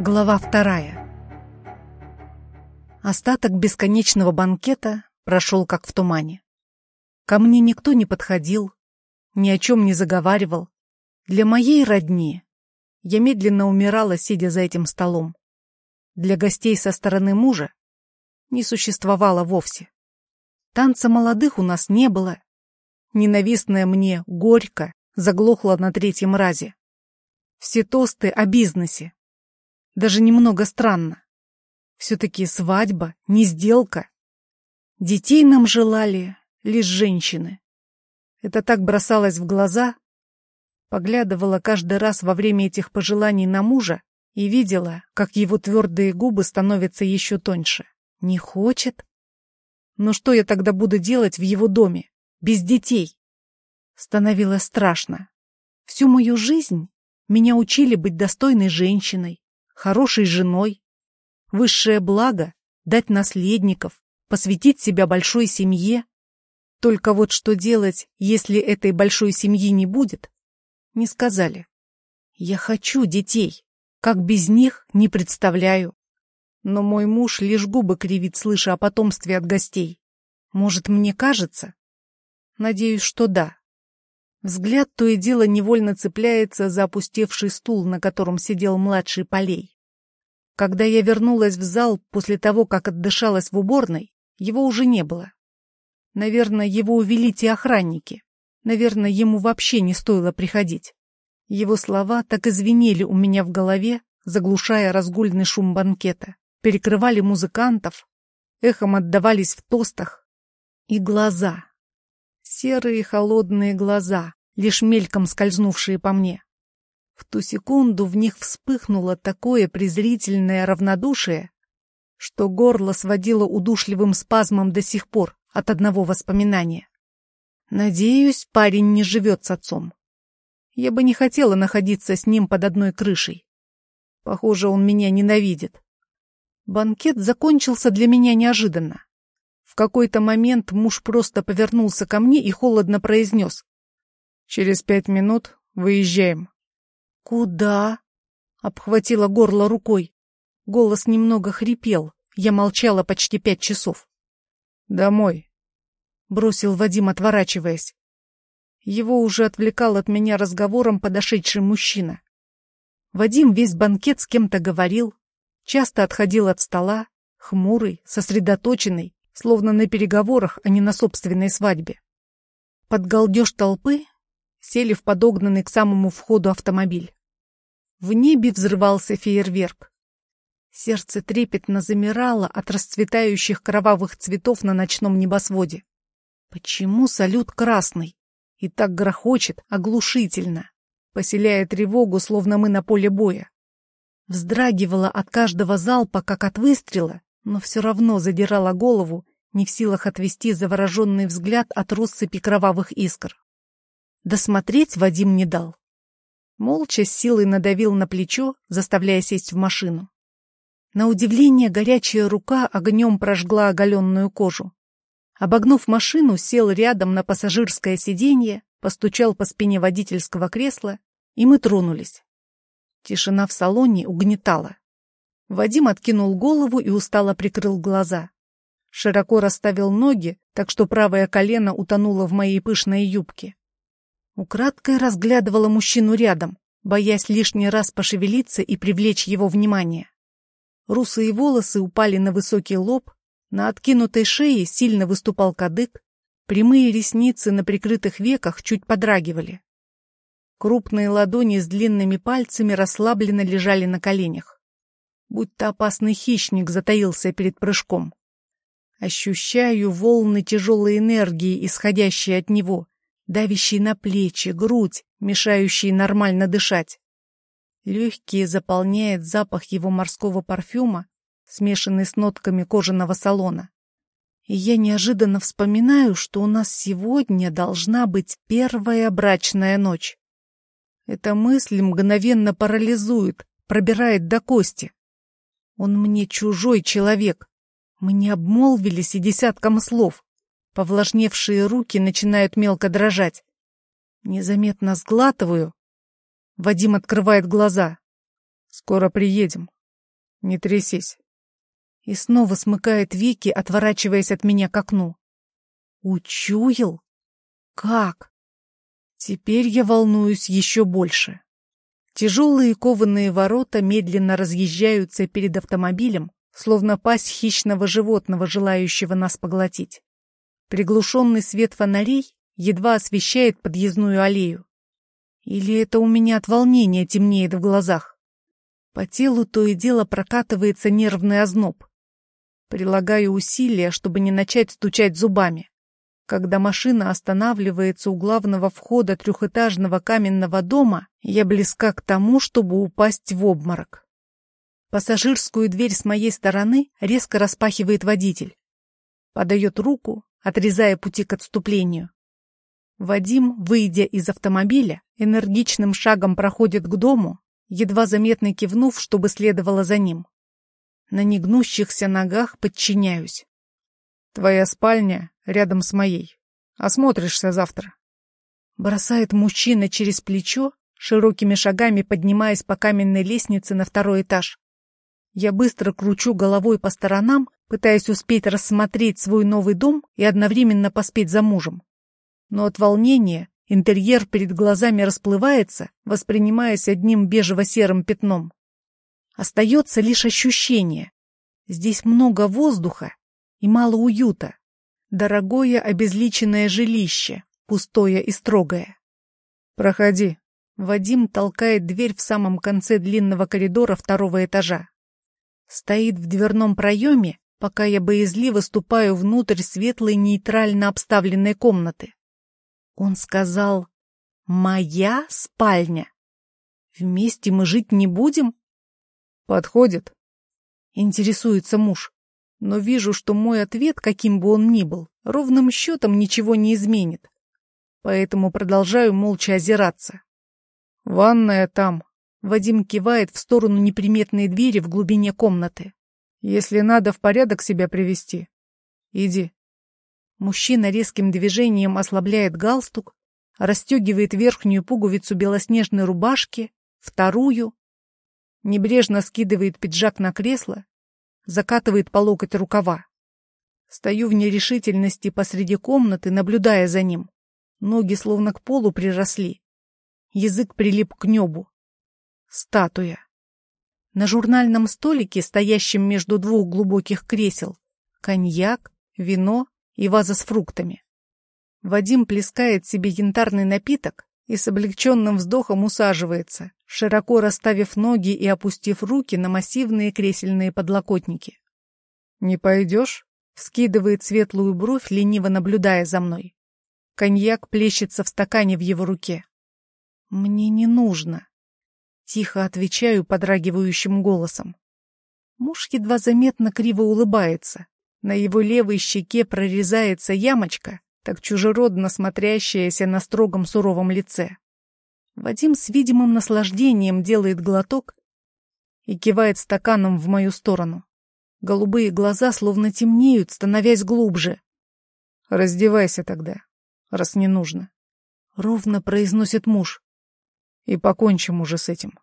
Глава вторая. Остаток бесконечного банкета прошел как в тумане. Ко мне никто не подходил, ни о чем не заговаривал. Для моей родни я медленно умирала, сидя за этим столом. Для гостей со стороны мужа не существовало вовсе. Танца молодых у нас не было. Ненавистная мне горько заглохла на третьем разе. Все тосты о бизнесе. Даже немного странно. Все-таки свадьба, не сделка. Детей нам желали лишь женщины. Это так бросалось в глаза. Поглядывала каждый раз во время этих пожеланий на мужа и видела, как его твердые губы становятся еще тоньше. Не хочет? Но что я тогда буду делать в его доме, без детей? Становилось страшно. Всю мою жизнь меня учили быть достойной женщиной, хорошей женой. Высшее благо — дать наследников, посвятить себя большой семье. Только вот что делать, если этой большой семьи не будет, не сказали. Я хочу детей, как без них не представляю. Но мой муж лишь губы кривит, слыша о потомстве от гостей. Может, мне кажется? Надеюсь, что да. Взгляд то и дело невольно цепляется за опустевший стул, на котором сидел младший Полей. Когда я вернулась в зал после того, как отдышалась в уборной, его уже не было. Наверное, его увели те охранники. Наверное, ему вообще не стоило приходить. Его слова так и у меня в голове, заглушая разгульный шум банкета, перекрывали музыкантов, эхом отдавались в тостах. И глаза, Серые холодные глаза, лишь мельком скользнувшие по мне. В ту секунду в них вспыхнуло такое презрительное равнодушие, что горло сводило удушливым спазмом до сих пор от одного воспоминания. Надеюсь, парень не живет с отцом. Я бы не хотела находиться с ним под одной крышей. Похоже, он меня ненавидит. Банкет закончился для меня неожиданно какой-то момент муж просто повернулся ко мне и холодно произнес. «Через пять минут выезжаем». «Куда?» — обхватила горло рукой. Голос немного хрипел. Я молчала почти пять часов. «Домой», — бросил Вадим, отворачиваясь. Его уже отвлекал от меня разговором подошедший мужчина. Вадим весь банкет с кем-то говорил, часто отходил от стола, хмурый, сосредоточенный, словно на переговорах, а не на собственной свадьбе. Под галдеж толпы сели в подогнанный к самому входу автомобиль. В небе взрывался фейерверк. Сердце трепетно замирало от расцветающих кровавых цветов на ночном небосводе. Почему салют красный? И так грохочет оглушительно, поселяя тревогу, словно мы на поле боя. Вздрагивала от каждого залпа, как от выстрела, но все равно задирала голову, не в силах отвести завороженный взгляд от россыпи кровавых искр. Досмотреть Вадим не дал. Молча с силой надавил на плечо, заставляя сесть в машину. На удивление горячая рука огнем прожгла оголенную кожу. Обогнув машину, сел рядом на пассажирское сиденье, постучал по спине водительского кресла, и мы тронулись. Тишина в салоне угнетала. Вадим откинул голову и устало прикрыл глаза. Широко расставил ноги, так что правое колено утонуло в моей пышной юбке. Украдкой разглядывала мужчину рядом, боясь лишний раз пошевелиться и привлечь его внимание. Русые волосы упали на высокий лоб, на откинутой шее сильно выступал кадык, прямые ресницы на прикрытых веках чуть подрагивали. Крупные ладони с длинными пальцами расслабленно лежали на коленях будто опасный хищник затаился перед прыжком. Ощущаю волны тяжелой энергии, исходящие от него, давящие на плечи, грудь, мешающие нормально дышать. Легкие заполняет запах его морского парфюма, смешанный с нотками кожаного салона. И я неожиданно вспоминаю, что у нас сегодня должна быть первая брачная ночь. Эта мысль мгновенно парализует, пробирает до кости. Он мне чужой человек. Мы не обмолвились и десятком слов. Повлажневшие руки начинают мелко дрожать. Незаметно сглатываю. Вадим открывает глаза. «Скоро приедем», Не трясись. И снова смыкает веки, отворачиваясь от меня к окну. Учуял? Как? Теперь я волнуюсь еще больше. Тяжелые кованые ворота медленно разъезжаются перед автомобилем, словно пасть хищного животного, желающего нас поглотить. Приглушенный свет фонарей едва освещает подъездную аллею. Или это у меня от волнения темнеет в глазах? По телу то и дело прокатывается нервный озноб. Прилагаю усилия, чтобы не начать стучать зубами. Когда машина останавливается у главного входа трехэтажного каменного дома, я близка к тому, чтобы упасть в обморок. Пассажирскую дверь с моей стороны резко распахивает водитель. Подает руку, отрезая пути к отступлению. Вадим, выйдя из автомобиля, энергичным шагом проходит к дому, едва заметно кивнув, чтобы следовало за ним. На негнущихся ногах подчиняюсь. Твоя спальня рядом с моей. Осмотришься завтра. Бросает мужчина через плечо, широкими шагами поднимаясь по каменной лестнице на второй этаж. Я быстро кручу головой по сторонам, пытаясь успеть рассмотреть свой новый дом и одновременно поспеть за мужем. Но от волнения интерьер перед глазами расплывается, воспринимаясь одним бежево-серым пятном. Остается лишь ощущение. Здесь много воздуха и мало уюта. Дорогое обезличенное жилище, пустое и строгое. «Проходи». Вадим толкает дверь в самом конце длинного коридора второго этажа. Стоит в дверном проеме, пока я боязливо ступаю внутрь светлой нейтрально обставленной комнаты. Он сказал «Моя спальня». Вместе мы жить не будем? Подходит. Интересуется муж но вижу, что мой ответ, каким бы он ни был, ровным счетом ничего не изменит. Поэтому продолжаю молча озираться. «Ванная там». Вадим кивает в сторону неприметной двери в глубине комнаты. «Если надо в порядок себя привести, иди». Мужчина резким движением ослабляет галстук, расстегивает верхнюю пуговицу белоснежной рубашки, вторую, небрежно скидывает пиджак на кресло закатывает по локоть рукава. Стою в нерешительности посреди комнаты, наблюдая за ним. Ноги словно к полу приросли. Язык прилип к небу. Статуя. На журнальном столике, стоящем между двух глубоких кресел, коньяк, вино и ваза с фруктами. Вадим плескает себе янтарный напиток и с облегченным вздохом усаживается, широко расставив ноги и опустив руки на массивные кресельные подлокотники. «Не пойдешь?» — скидывает светлую бровь, лениво наблюдая за мной. Коньяк плещется в стакане в его руке. «Мне не нужно», — тихо отвечаю подрагивающим голосом. Муж едва заметно криво улыбается. На его левой щеке прорезается ямочка, так чужеродно смотрящаяся на строгом суровом лице. Вадим с видимым наслаждением делает глоток и кивает стаканом в мою сторону. Голубые глаза словно темнеют, становясь глубже. «Раздевайся тогда, раз не нужно», — ровно произносит муж. «И покончим уже с этим».